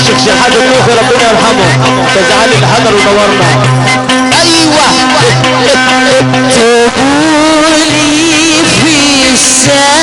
الشيخ شحات الكوفي ربنا يرحمه. تزعل الحمر ونورنا أيوه. تقولي في الساعة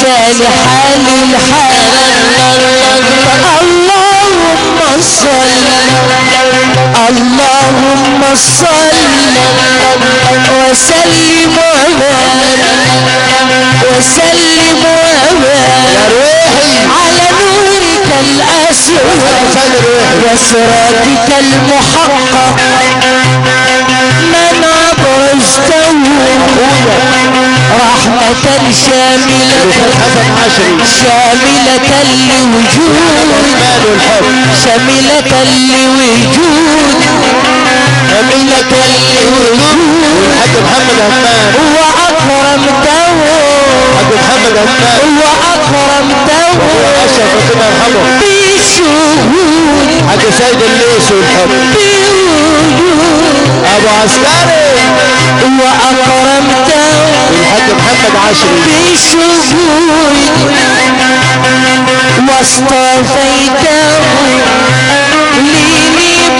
حال الحال اللهم صل اللهم صل وسلم وبارك وسلم وبارك على نورك الأسود وصراطك المحقق شاملة شاملة لوجود شاملة لوجود الوجود والحاج محمد حاج محمد همام وأكرمته أشرف ربنا يرحمه سيد الليث والحب بوجود أبو عسكري وأكرمته والحاج محمد عشري بشهود. واصطفيته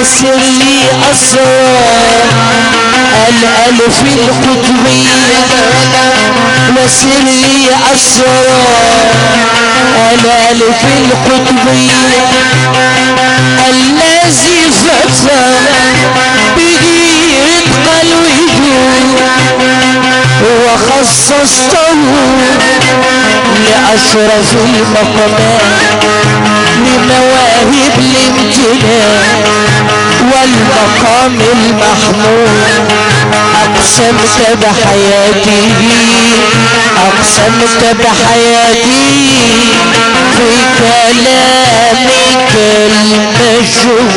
وسري أسرار الألف القطبية وسري أسرار الألف القطبية الذي فتح وخصصته لأشرف المقامات لمواهب الامتنان والمقام المحمود. أقسمت بحياته أقسمت بحياتي في كلامك المشهور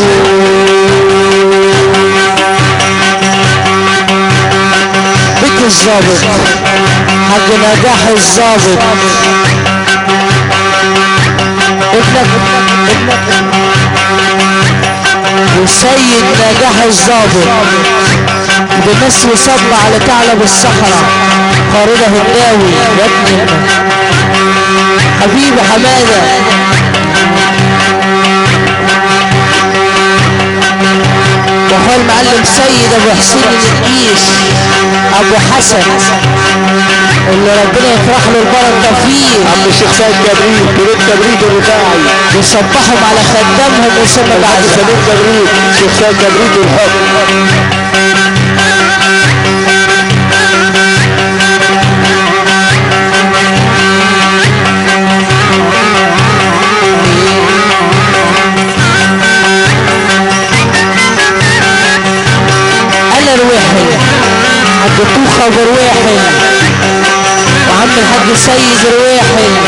بك الظابط حق نجاح الظابط ابنك ابنك وسيد نجاح الظابط بناس يصب على ثعلب الصحراء. خالده الناوي. يا ابني حبيبي حمادة. وهو المعلم سيد أبو حسين النقيش أبو حسن. اللي ربنا يفرح له البركة فيه. عم الشيخ سيد جبريل كبير تبريد الرفاعي. يصبحهم على خدامهم الحاج بعد سليم جبريل شيخ سيد جبريل والحب أنا رواحي الحاج سيد رواحي.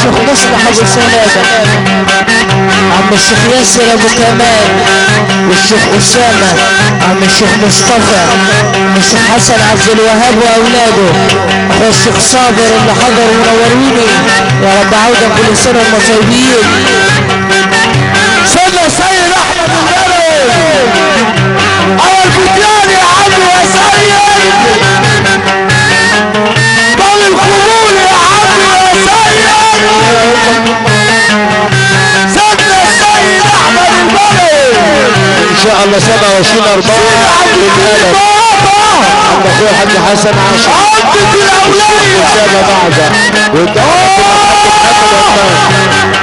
الشيخ مصلح ابو سلامة عم الشيخ ياسر أبو كمال والشيخ اسامة عم الشيخ مصطفى والشيخ حسن عبد الوهاب واولاده اخو الشيخ صابر اللي حضروا منوروني يا رب عودا كل سنة وهم طيبين سيدنا سيد احمد البدوي اول الله 27 4 للألم عند اخويا الحاج حسن عاشر عدت الاولية قدامه بعد. وقدامه الحاج محمد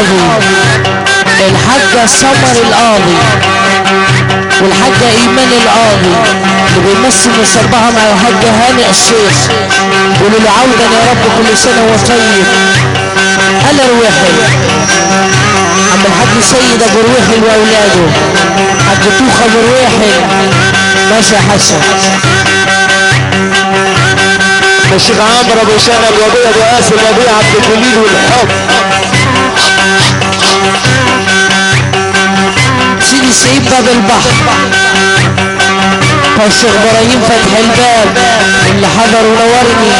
القاضي. الحاجة سمر القاضي. والحاجة إيمان القاضي. اللي بيمثل مصباحة مع الحاج هاني الشيخ. عودا يا رب كل سنة وهو طيب. أنا رويحل عم الحاج سيد ابو رويحل واولاده حاج توخة ابو رويحل ماشي يا حسن. الشيخ عمرو أبو شنب وابي ابو قاسم وابي عبد الجليل والحب. سيدي سعيد باب البحر. فالشيخ إبراهيم فتح الباب اللي حضر ونورني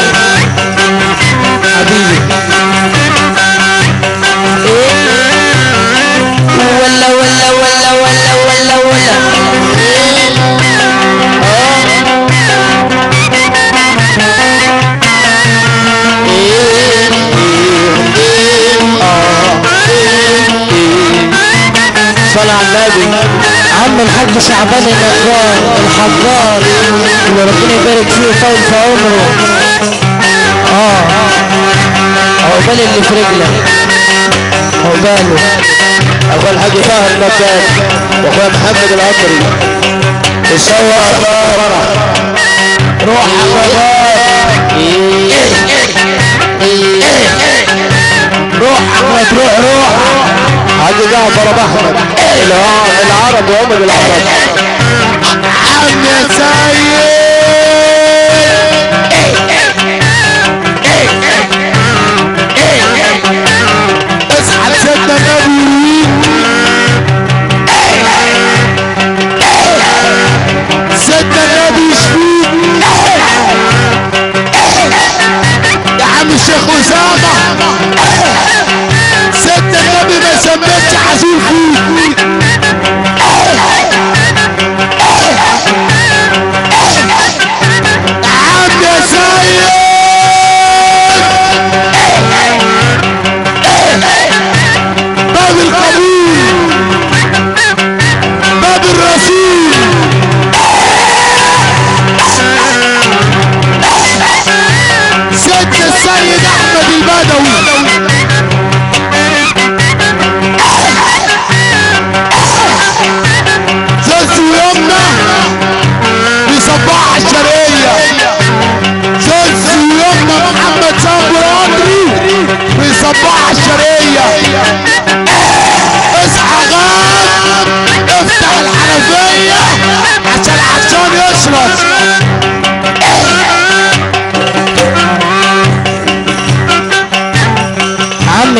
حبيبي. إيه؟ ولا ولا ولا ولا ولا ولا. صلى على النبي. عم الحاج شعبان النجار الحجار اللي ربنا يبارك فيه ويطول في عمره. آه. عقبال اللي في رجلك عقباله. اخويا الحاج طاهر نبات وأخويا محمد العطري يصور. فرح روح روح احمد روح روح. حاج جعفر أبو احمد الع- العرب وامد العرب عم سيد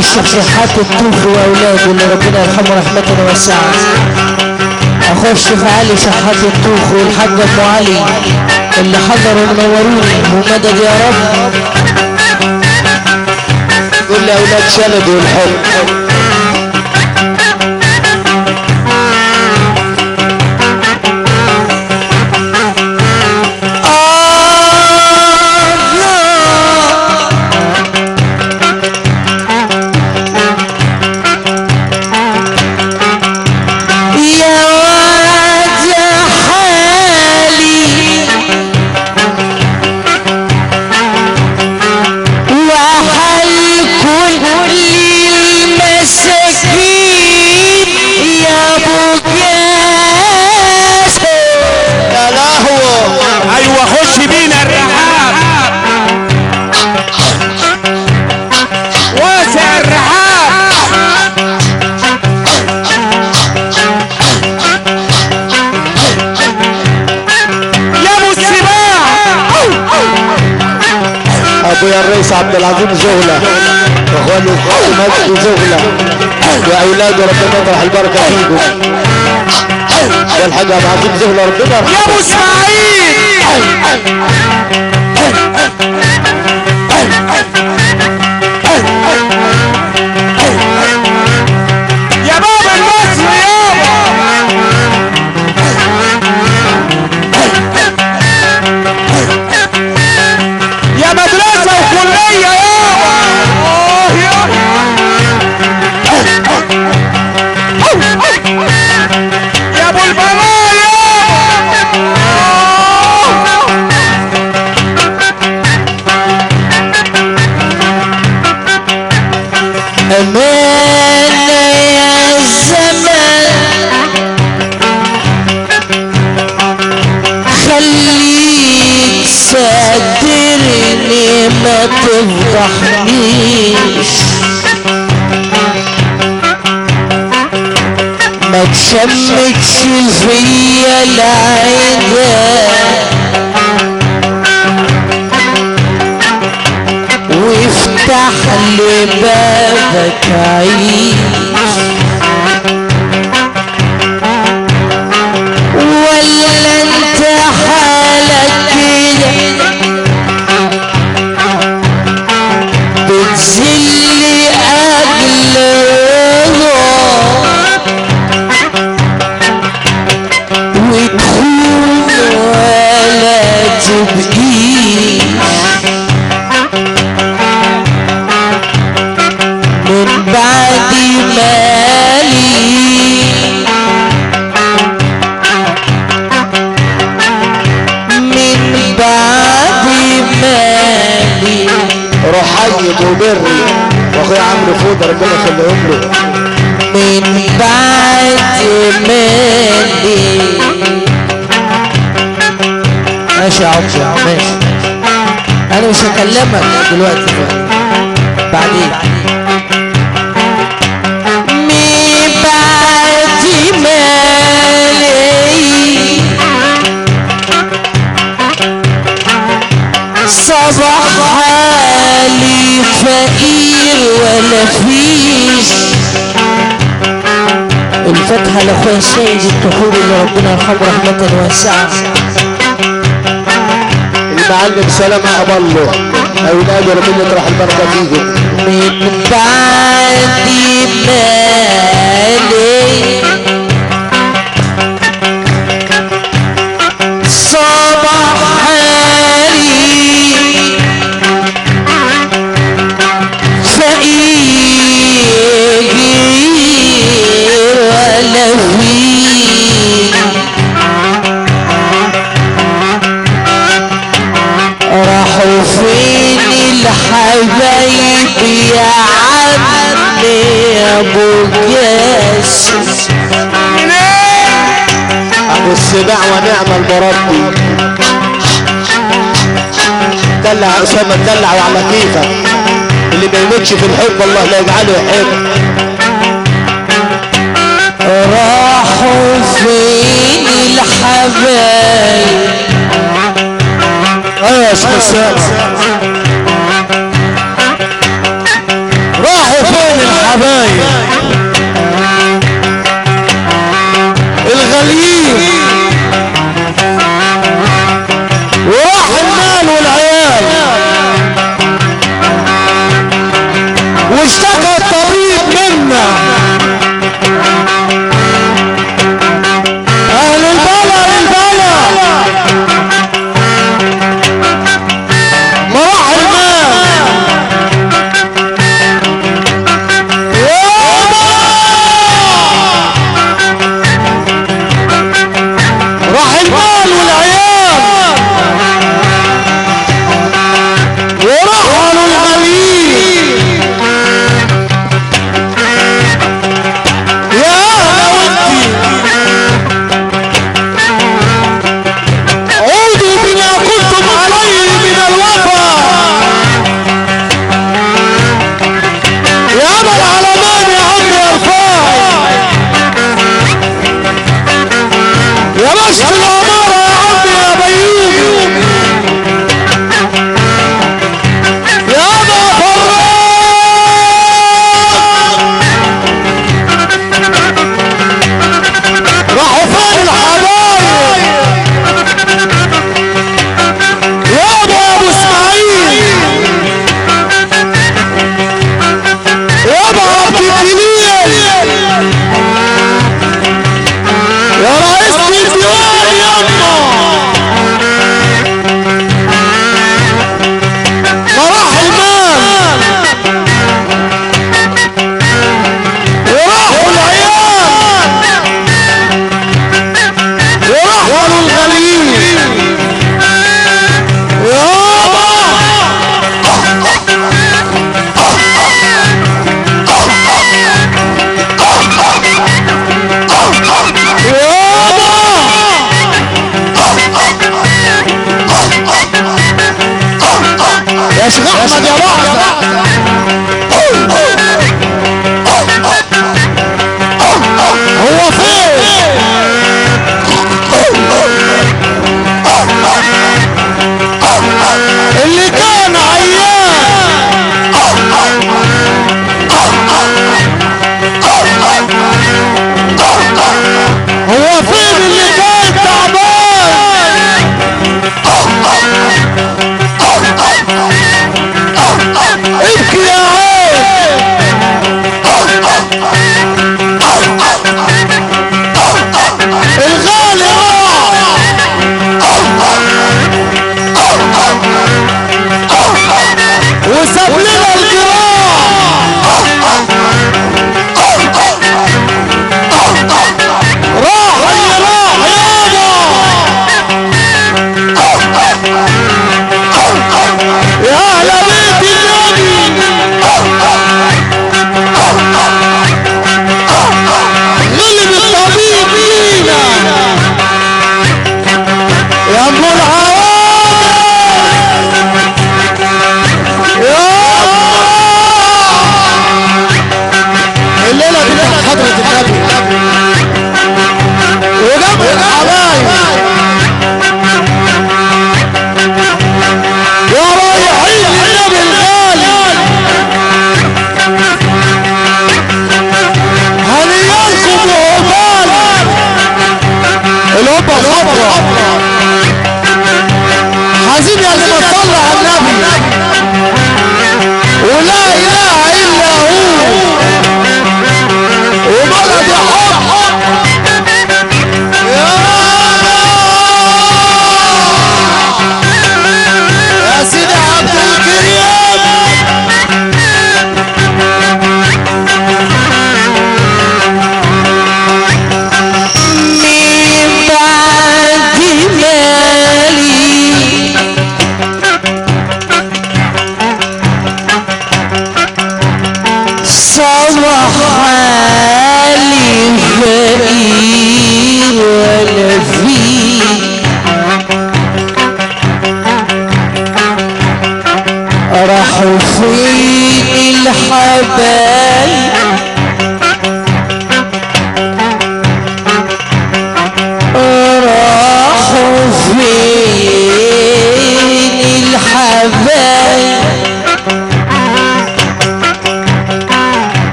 عم الشيخ شحات الطوخ واولاده اللي ربنا يرحمه رحمة واسعة اخو الشيخ علي شحات الطوخ والحاج أبو علي اللي حضروا منوروني ومدد يا رب. كل أولاد شلد والحب. الرئيس عبد العظيم زغلة واخواني مجدي زغلة واولاده ربنا يطرح البركة فيكم. والحاج عبد العظيم زغلة ربنا يا ابو اسماعيل ما تشمتش فيا العيدان وافتح لي بابك هكلمك دلوقتي بعدين. من بعد مالي. صباح حالي فقير ولا فيش. الفتحة لأخويا السيد الطحور اللي ربنا يرحمه رحمة واسعة. المعلم سلامة أبله أولاده ربنا يطرح البركة فيكم من بعد مالي السباع ونعم المربي. دلع أسامة دلع وعلى كيفك اللي ما يموتش في الحب الله لا يجعله يحب راحوا فين الحبايب أيوه يا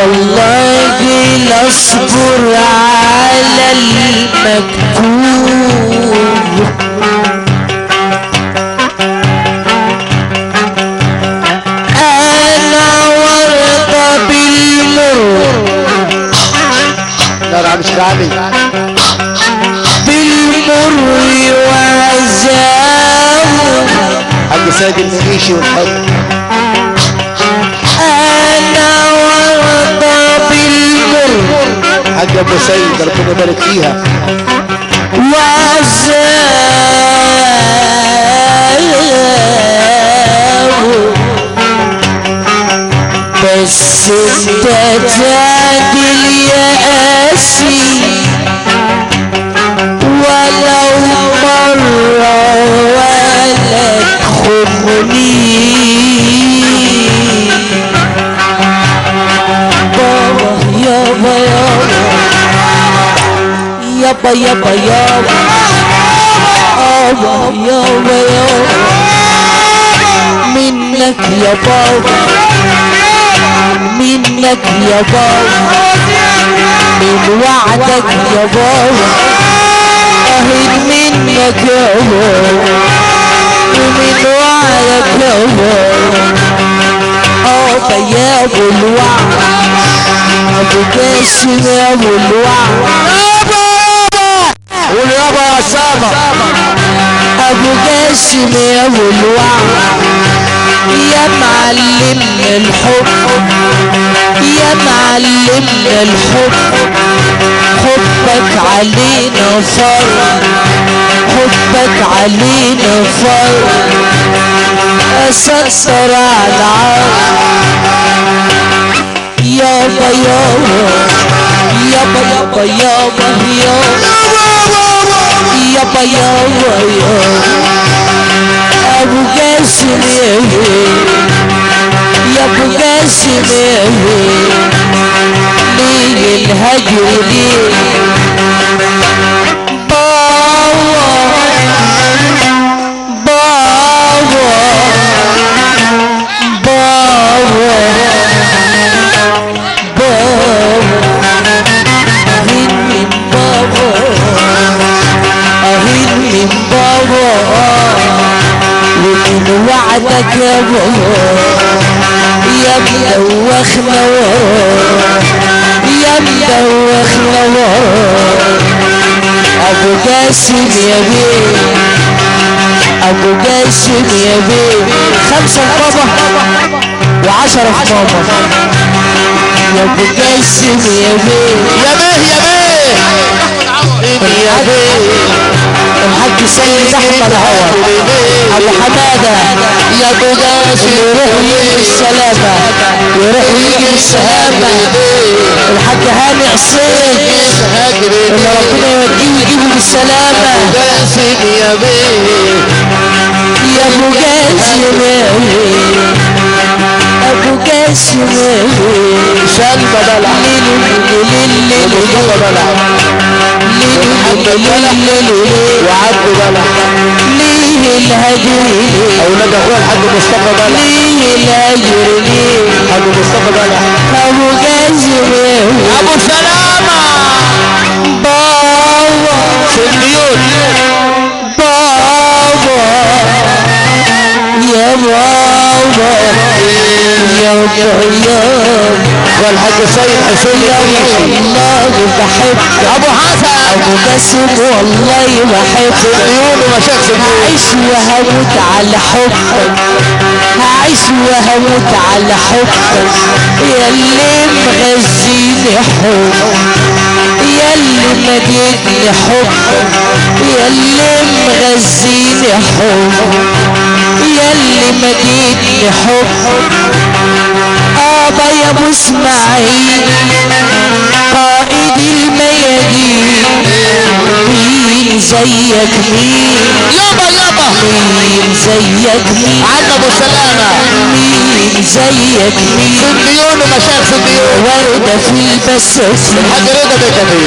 والله لاصبر على المكتوب أنا وأرضى بالمر لا لا مش بالمر وعذاب حاج سيد المنيشي والحب. ابو سيد ربنا يبارك فيها. وعذاب بس انت تعدل يا قاسي ولو مرة ولا تخوني يابا يابا يابا يابا يابا يابا يابا منك يا بابا منك يا بابا من وعدك يا بابا اهد منك يا بابا ومن وعدك يا بابا آه يا ابو الوعد أبو جاسم يا ابو الوعد قول يابا يا سامة ابو جاسم يا الوعد يا معلمنا الحب يا معلمنا الحب حبك علينا فر حبك علينا فر أسطر على العار يابا يابا يابا يابا يابا يابا يابا ابو قاسم يا ابو قاسم ليه الهجر ليه يا يا مدوخنا ورا يا مدوخنا ورا أبو قاسم يا بيه أبو قاسم يا بيه خمسة في بابا وعشرة في بابا يا ابو قاسم يا بيه يا بيه. يا بيه يا بيه. الحاج سيد احمد عوض ابو حماده يا ابو قاسم يروح ويجي بالسلامه يروح ويجي بالسلامه الحاج هاني حسين اللي ربنا يوديه ويجيبه بالسلامة. يا ابو قاسم يا بيه ابو قاسم يا بيه شال بدلع مصطفى بلع وعبد بلع ليه الهجر أولاد اخويا الحاج بلع مصطفى بلع والحاج سيد حسين والله بحبك ابو حسن ابو قاسم والله بحبك ومشايخ الديون هعيش وهموت على حبك هعيش وهموت على حبك يا اللي مغذيني حب ياللي مديني حب ياللي مغزيني حب. ياللي مديني حب. آبا يا أبو إسماعيل قائد الميادين. مين زيك مين يابا يابا. مين زيك مين عم ابو سلامة مين زيك في مين الديون ومشايخ الديون. وردة في البساتين الحاج رضا بكتي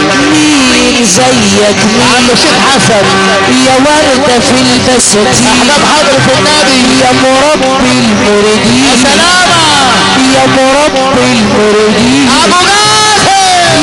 مين زيك عم مين الشيخ حسن. يا وردة في البساتين أحباب حضرة النبي يا مربي المريدين. سلامة. يا مربي المريدين. أبو قاسم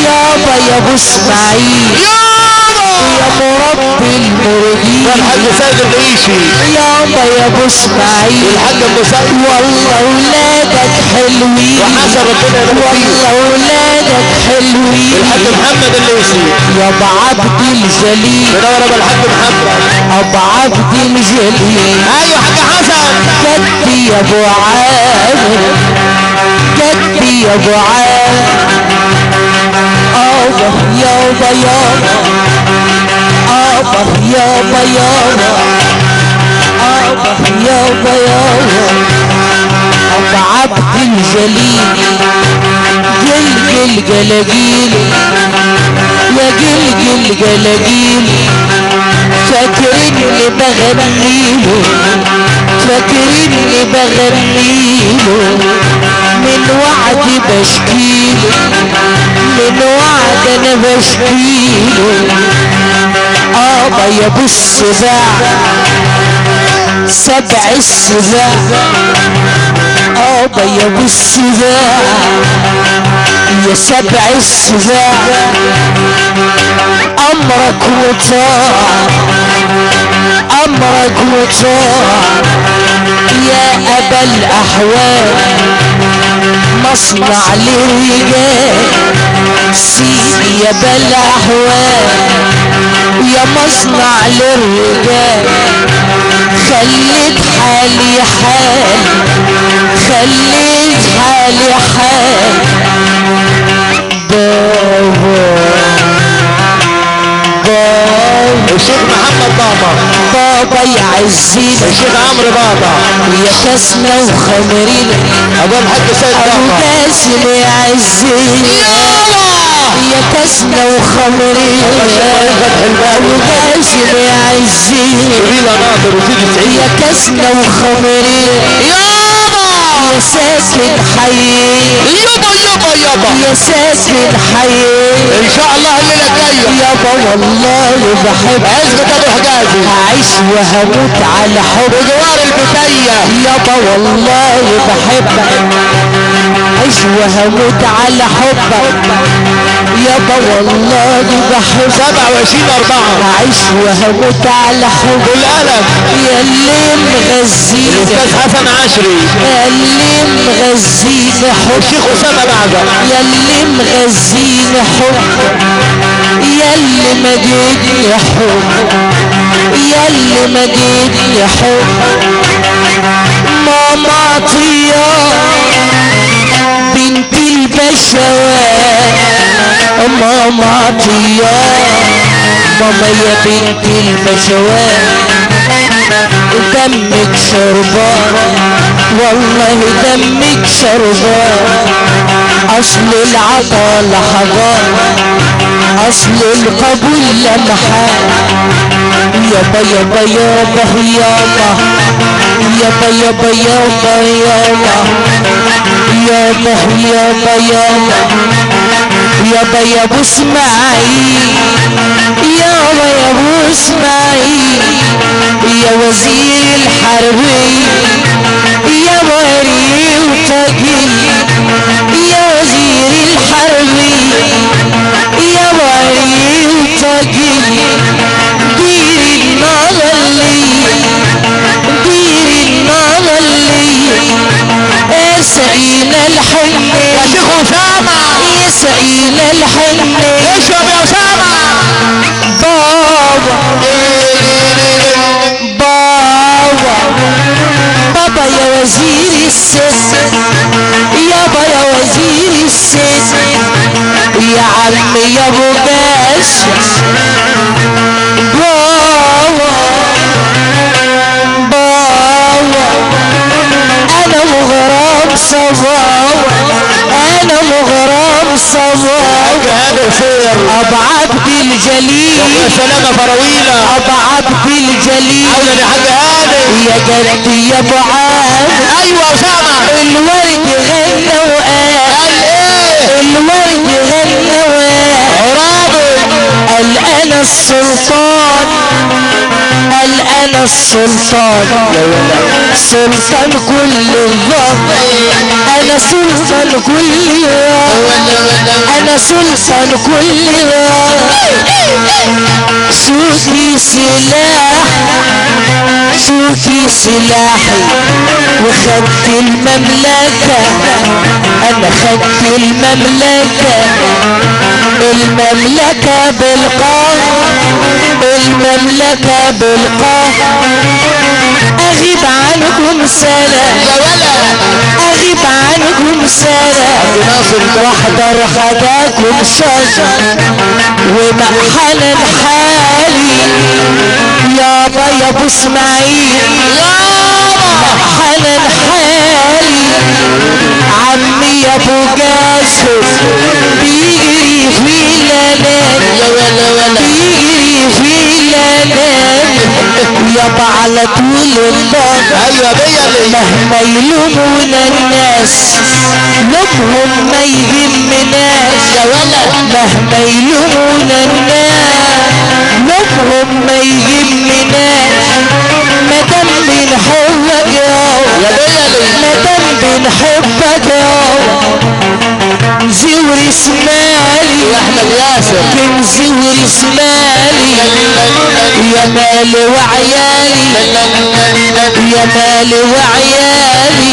يابا يا أبو إسماعيل. يابا! يا مربي المريدين والحاج سيد العيشي. يابا يا أبو إسماعيل. والحاج أبو سيد والله اولادك حلوين. وحسن ربنا والله اولادك حلوين. الحاج محمد الليثي يا ابو عبد الجليل. منور ابو الحاج محمد. ابو عبد الجليل. أيوه حاج حسن. جدي يا أبو عامر جدي يا أبو عامر ابا يابا يابا آبا يابا يابا آبا يابا يابا ابو عبد الجليل جل جل جلاجيل يا جل جل جلاجيل فاكرني بغنيله فاكرني بغنيله من وعد بشكيله من وعد أنا بشكيله ابا يا ابو السباع سبع السباع ابا يا ابو السباع يا سبع السباع أمرك وطاع أمرك وطاع يا أبا الأحوال مصنع للرجال. سيدي يا أبا الأحوال يا مصنع للرجال. خليت حالي حال خليت حالي حال. بابا بابا الشيخ محمد بابا. بابا يعزيني الشيخ عمرو بابا. يا كاسمة وخمرين أبو الحاج سيد بابا. أبو باسم يعزيني يا كاسمة وخمرين أبو باسم يعزيني يا كاسمة وخمرين يا يا يا ساكن حي يابا يابا يابا يا ساكن حي ان شاء الله الليلة الجاية يابا والله بحب عزبة ابو حجازي هعيش وهموت على حب بجوار البتية يابا والله بحبك عيش وهموت على حبك يابا والله بحبك 27 4 هعيش وهموت على حبك بالقلم يا اللي مغزيني الأستاذ حسن عشري. يا اللي مغزيني حب الشيخ أسامة بعزة يا اللي مغزيني حب يا اللي مديني حب يا اللي مديني حب ماما بنت البشوات ماما عطية ماما يا بنت البشوات دمك شربان والله دمك شربان أصل العطا لحظات أصل القبول لمحان يابا يابا يابا يابا. يابا يابا يابا يابا يابا يابا يابا يابا يا ابو اسماعيل يابا يا ابو اسماعيل يا وزير الحربية يا باري وتقيل يا وزير الحربية يا باري اسعينا الحنة يا شيخ أسامة. يسعينا الحنة اشرب يا أسامة؟ بابا. بابا. بابا يا وزير الست يابا يا وزير الست يا عمي يا أبو باشا. بابا. خير ابو عبد الجليل يا سلامة فراويلة ابو عبد الجليل عودا يا حاج هاني يا جدي يا أبو عبد أيوه أسامة. الورد غنى وقال قال إيه؟ الورد غنى وقال عرابي. قال أنا السلطان. قال أنا السلطان. سلطان كل الضغط أنا سلطان كل أنا سلطان كل شوفي سلاح. شوفي سلاحي وخدت المملكة. أنا خدت المملكة. المملكة بالقهر المملكة بالقهر القاه أغيب عنكم سلام أغيب عنكم سلام وأحضر حداكم شجر ومحل الحالي يابا يا ابو إسماعيل. محل الحالي عمي يا أبو جاسم بيجري في الليالي بيجري في يابا على طول أيوه بيا اللي مهما يلومونا الناس لومهم ما يهمناش. يا مهما يلومونا الناس لومهم ما يهمناش. مادام بنحبك يا يا اللي مادام بنحبك يا كان زهر سمالي يا مالي وعيالي يا مالي وعيالي.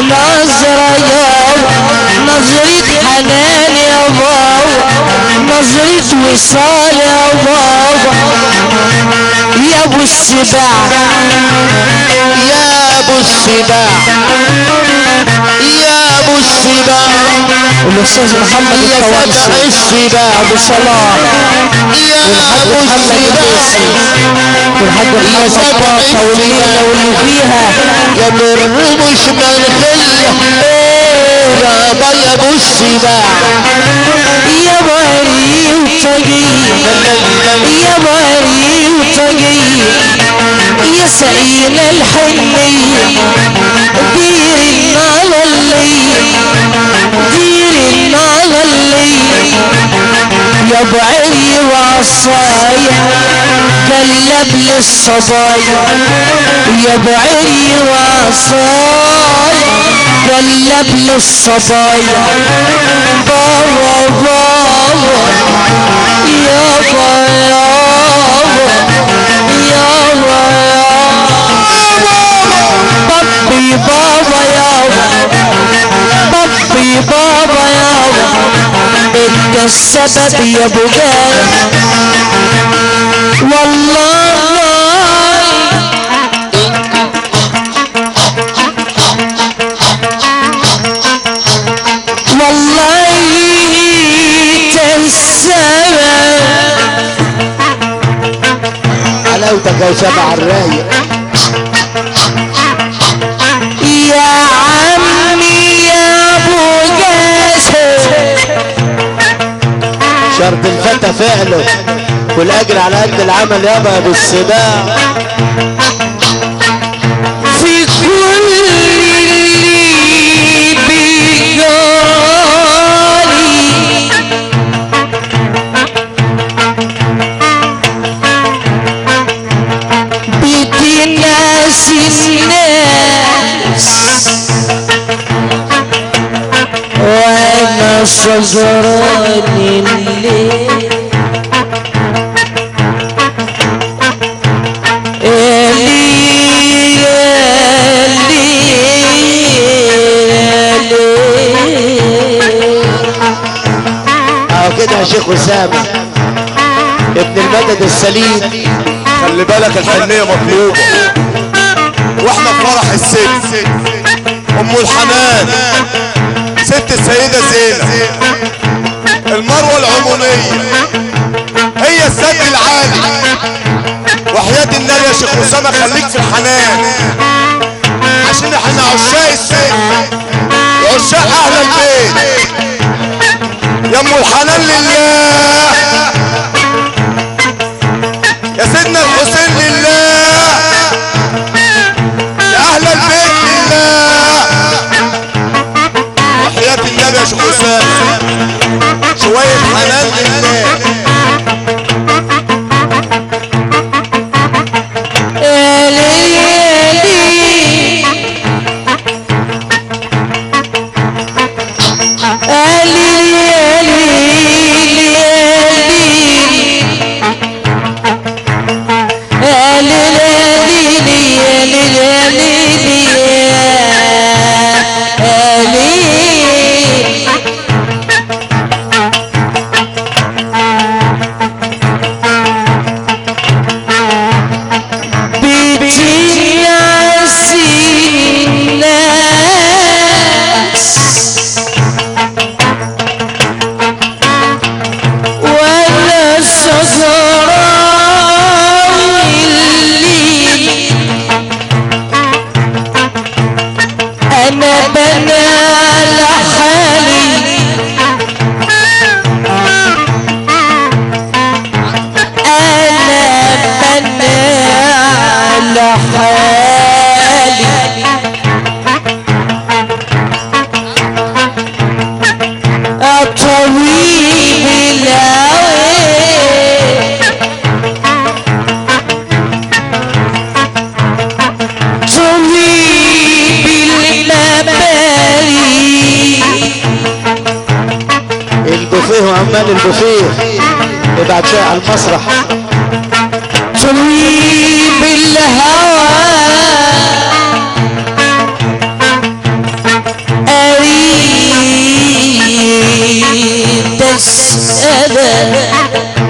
نظرة يوم نظرة حنان يا بابا نظرة وصال يا بابا يا أبو السباع يا أبو السباع. الاستاذ محمد يا فتح الطوالسي ابو صلاح والحاج محمد والحاج محمد والليله واللي فيها يا بالرمش منخلة يابا يا السباع يا باري وطقيق يا باري وطقيق يا سعيد الحنية يا بعري وعصايا قلب للصبايا. يا بعري وعصايا قلب للصبايا. بابا بابا يابا يابا يابا بابي بابا يابا بابي بابا. يابا السبب يا ابو جال والله والله تنسبب حلاوتك يا سبع الرايق شرط الفتى فعله والأجر على قد العمل يابا يا أبو السباع في كل اللي بيجاري بتناس الناس الليل اسامه ابن المدد السليم. خلي بالك الحنية مطلوبة. وإحنا في فرح الست أم الحنان. ست السيدة زينب المروة العمومية. هي السد العالي. وحياة النبي يا شيخ أسامة خليك في الحنان. عشان إحنا عشاق الست وعشاق أهل البيت. يا ام الحنان لله.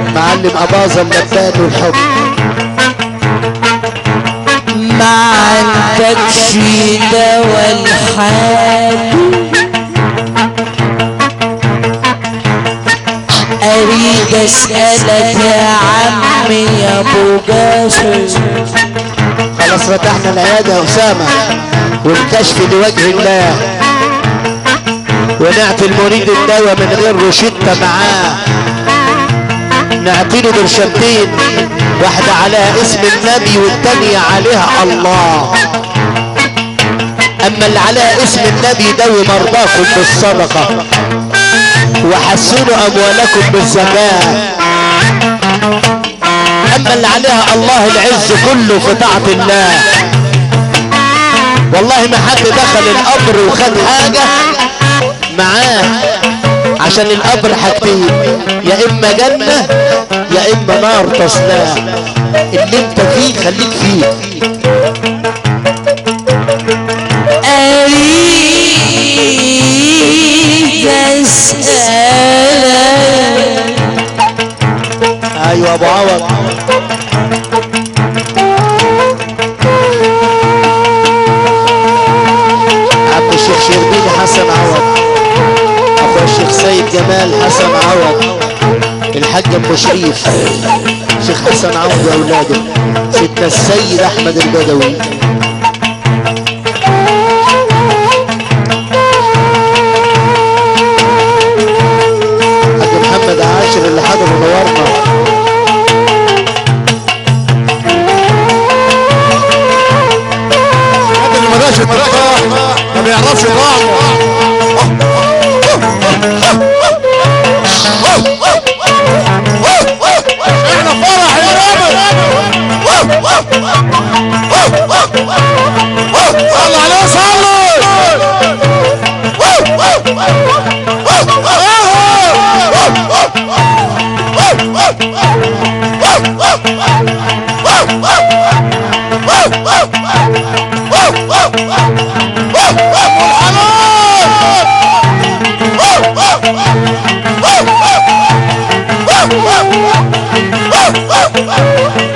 المعلم أباظة اللبان والحب. ما عندكش دوا الحال. أريد أسألك يا عمي يا أبو جاسر خلاص فتحنا العيادة يا أسامة. والكشف لوجه الله. ونعطي المريد الدواء من غير روشتة معاه. نعطي له برشمتين واحدة عليها اسم النبي والتانية عليها الله. أما اللي عليها اسم النبي دوي مرضاكم بالصدقة. وحسنوا أموالكم بالزكاة. أما اللي عليها الله العز كله في طاعة الله. والله ما حد دخل القبر وخد حاجة معاه عشان القبر حاجتين يا إما جنة يا إما نار تصلاه اللي أنت فيه خليك فيه. أريد أسألك. أيوه أبو عوض. اخو الشيخ سيد جمال حسن عوض الحاج أبو شريف. شيخ حسن عوض وأولاده. سيدنا السيد أحمد البدوي. حاج محمد عاشر اللي حضر الطريقة ما بيعرفش طعمه Woo!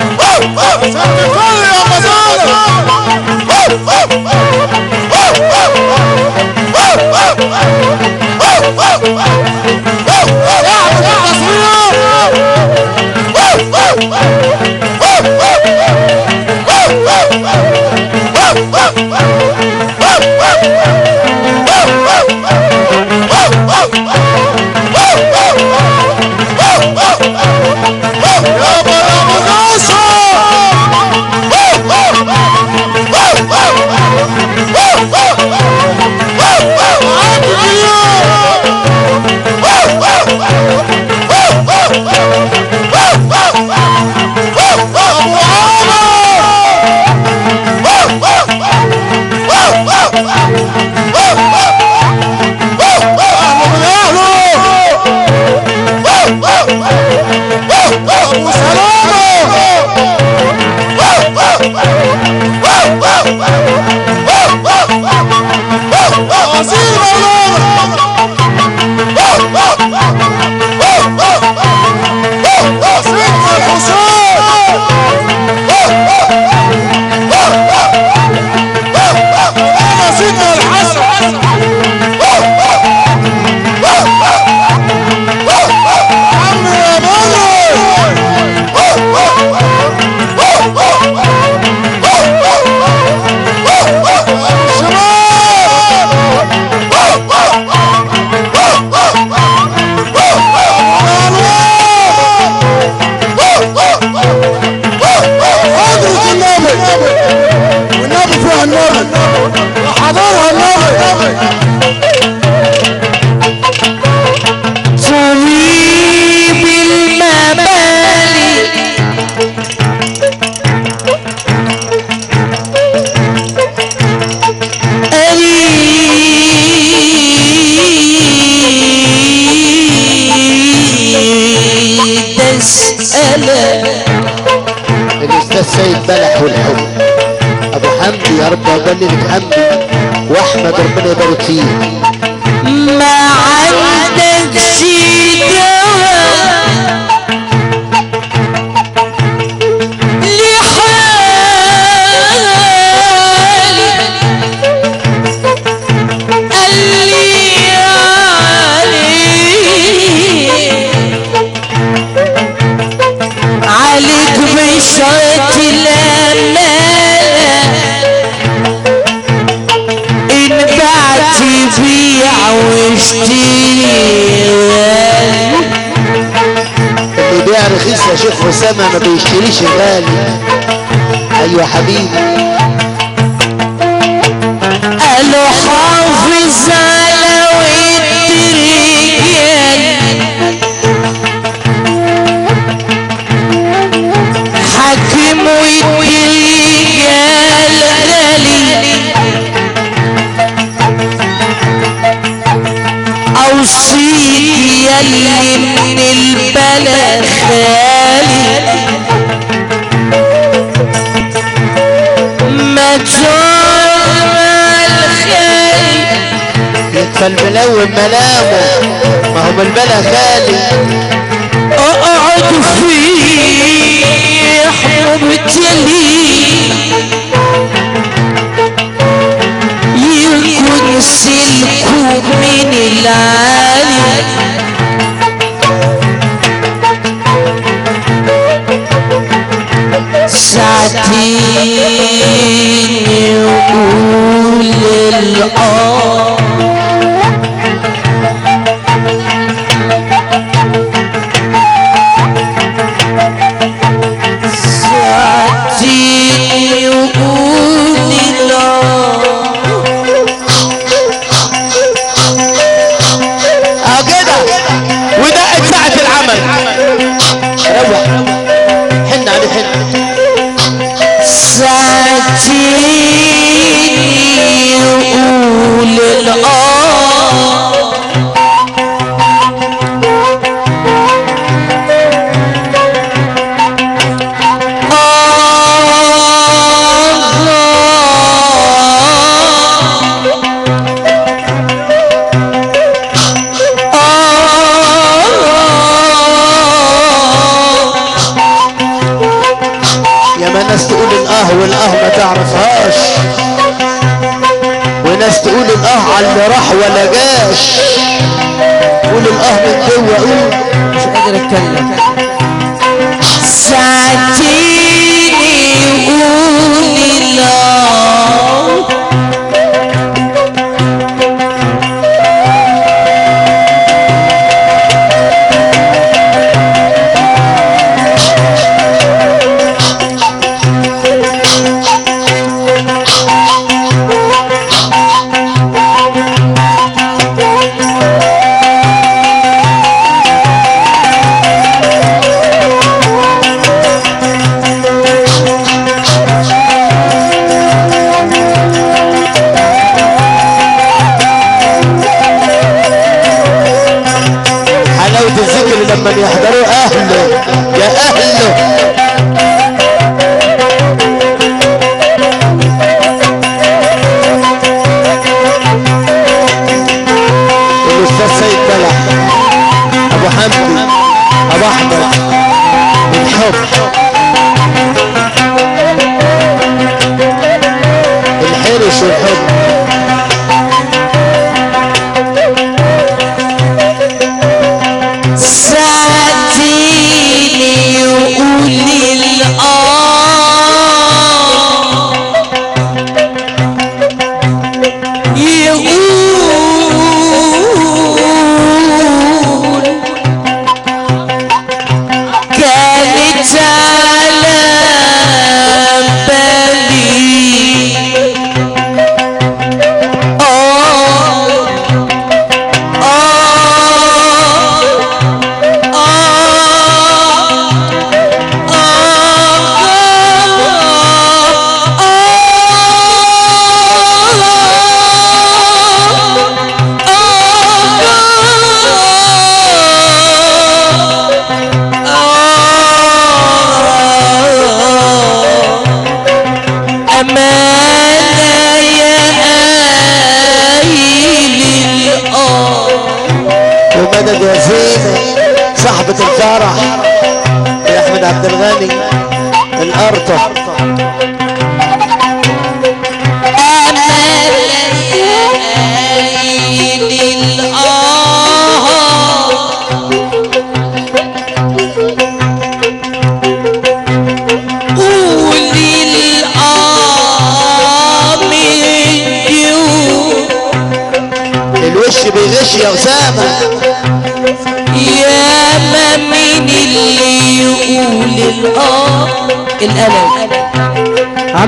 حبيبي. قالوا حافظ على ود الرجال حكم ود الرجال غالي أوصيك يا اللي من خالي فالملاوي ملامه. ما هو بالبلا خالي. أقعد في حبوب يكون سلكه من العالي ساعتين يقول الأرض.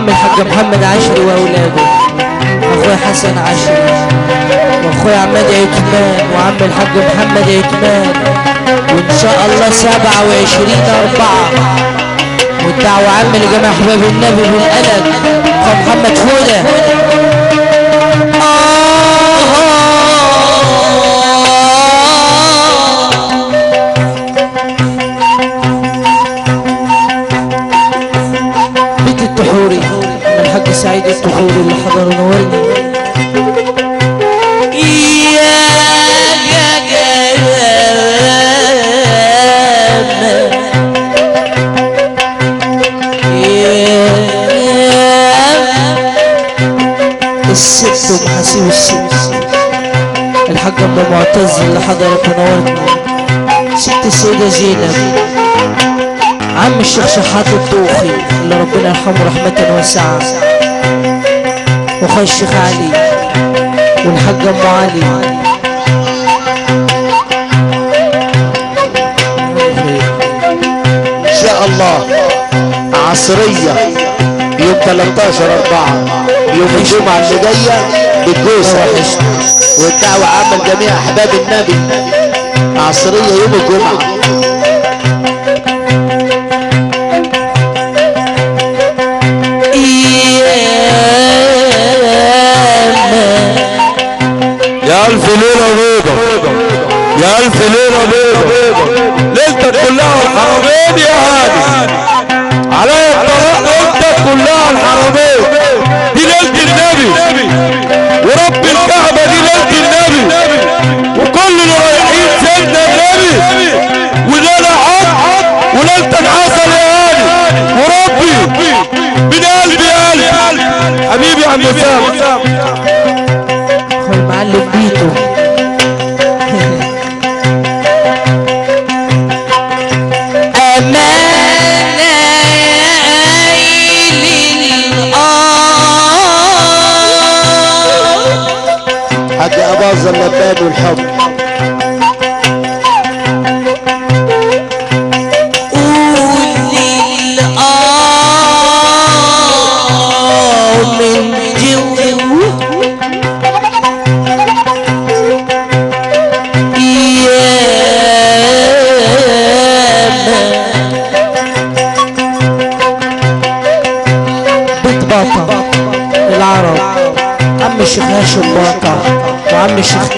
عم الحاج محمد عشري وأولاده. أخويا حسن عشري. وأخويا عماد عثمان. وعم الحاج محمد عثمان. وإن شاء الله سبعة وعشرين أربعة. والدعوة عام لجميع أحباب النبي بالقلم محمد فودة. سعيد التحوري اللي حضر ونورني يا الست ومحاسيب الست الحاج ام معتز اللي حضرت ونورتني ست السيدة زينب. عم الشيخ شحات الطوخي اللي ربنا يرحمه رحمة واسعة. واخويا الشيخ علي والحاج ام علي إن شاء الله عصرية يوم 13 4 يوم الجمعة اللي جاية بالجوسة والدعوة عامة لجميع أحباب النبي. عصرية يوم الجمعة. يا ألف ليلة بيضة ليلتك كلها الحرمين يا هادي. علي الطلاق ليلتك كلها الحرمين. دي ليلة النبي. ورب الكعبة دي ليلة النبي. وكل اللي رايحين سيدنا النبي. وليلة حق وليلتك عسل يا هادي. وربي من قلبي قلبي. حبيبي يا عم سام اخويا المعلم بيتو. اباظة اللبان والحب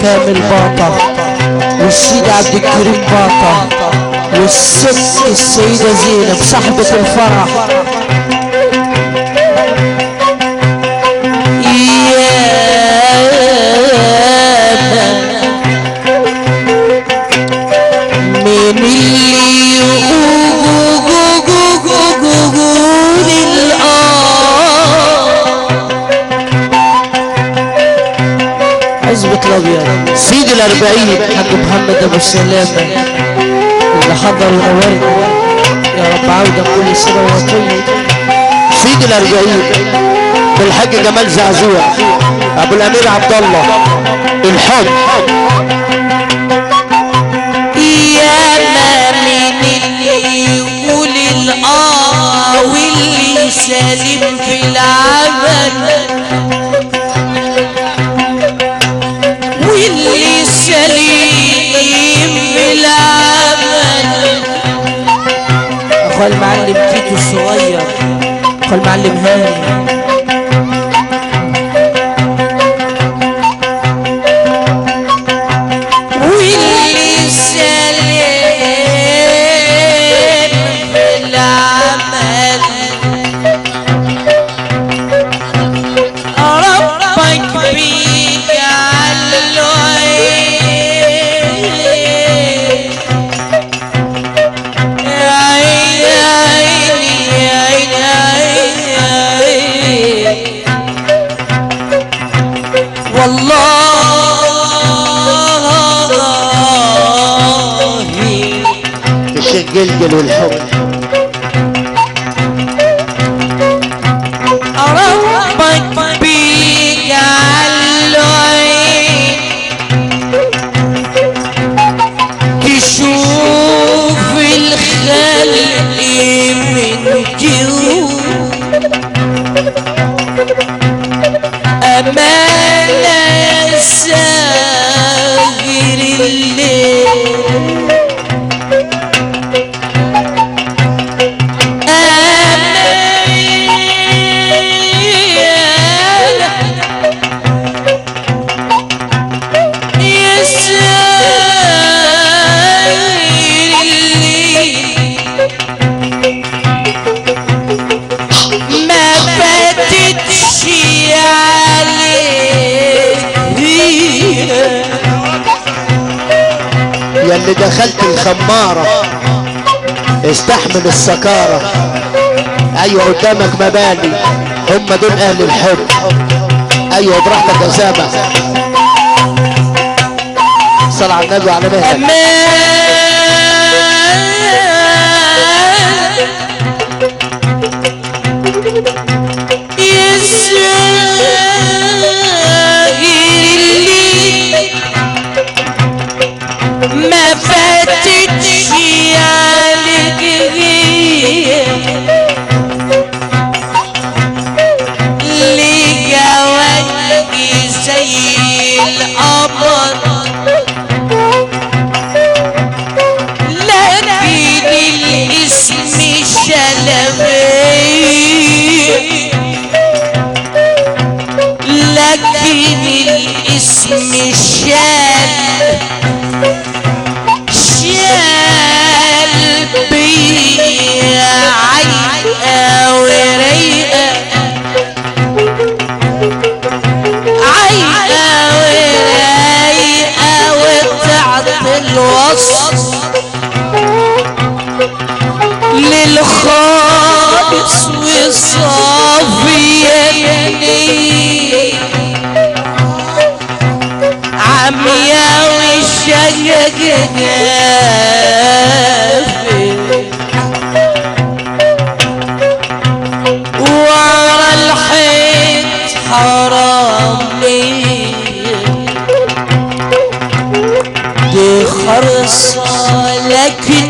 كامل باطا والسيد عبد الكريم باطا والست السيدة زينب صاحبة الفرح الاربعين حاج محمد أبو السلامة اللي حضر ونورنا يا رب عودة كل سنة وهو طيب سيد الأربعين. بالحاج جمال زعزوع أبو الأمير عبد الله. الحب. يا ما من اللي يقول الآه واللي سالم في العمل. أخوة المعلم تيتو الصغير أخوة المعلم هاني. الشيخ جلجل الخمارة. استحمل السكارة. أيوه قدامك مباني. هم دول أهل الحب. أيوه براحتك يا سامح صل على النبي وعلى مهلك زي القمر لكن الاسم شلبي لكن الاسم شال شال بيا عيقة وريقة الوصف للخالص وصافي يدني عميا والشقق دي خرصة لكن في الكون